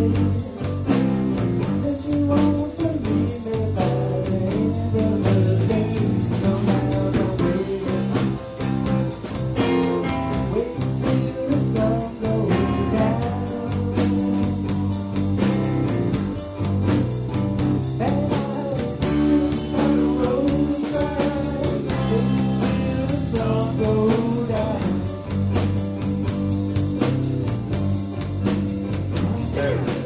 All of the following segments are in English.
you. there.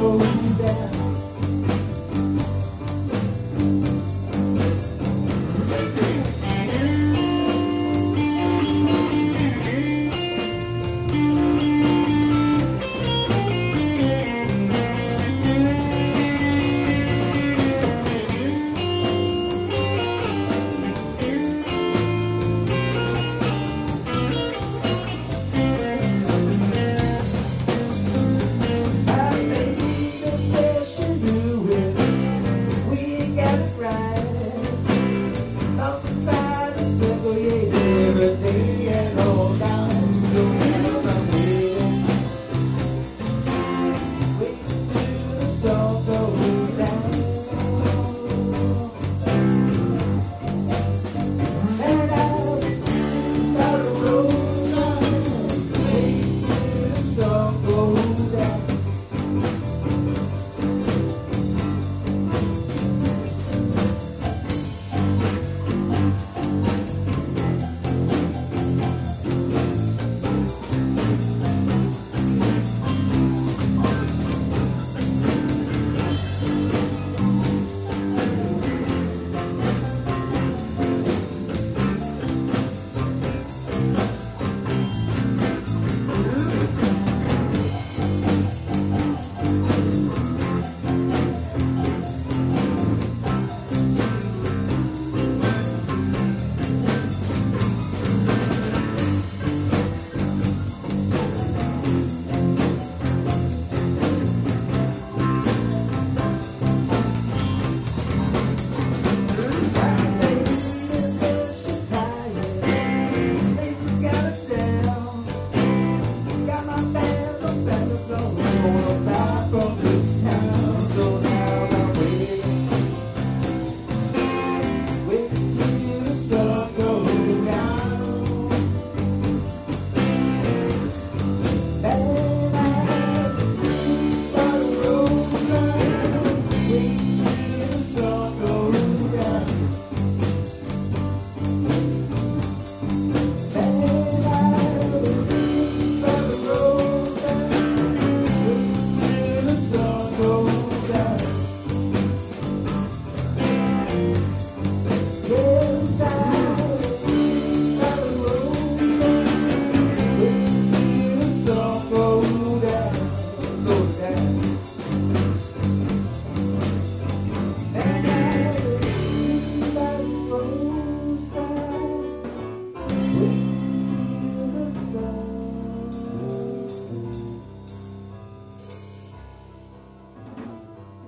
know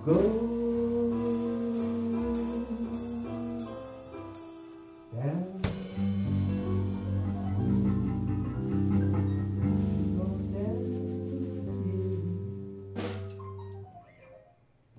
고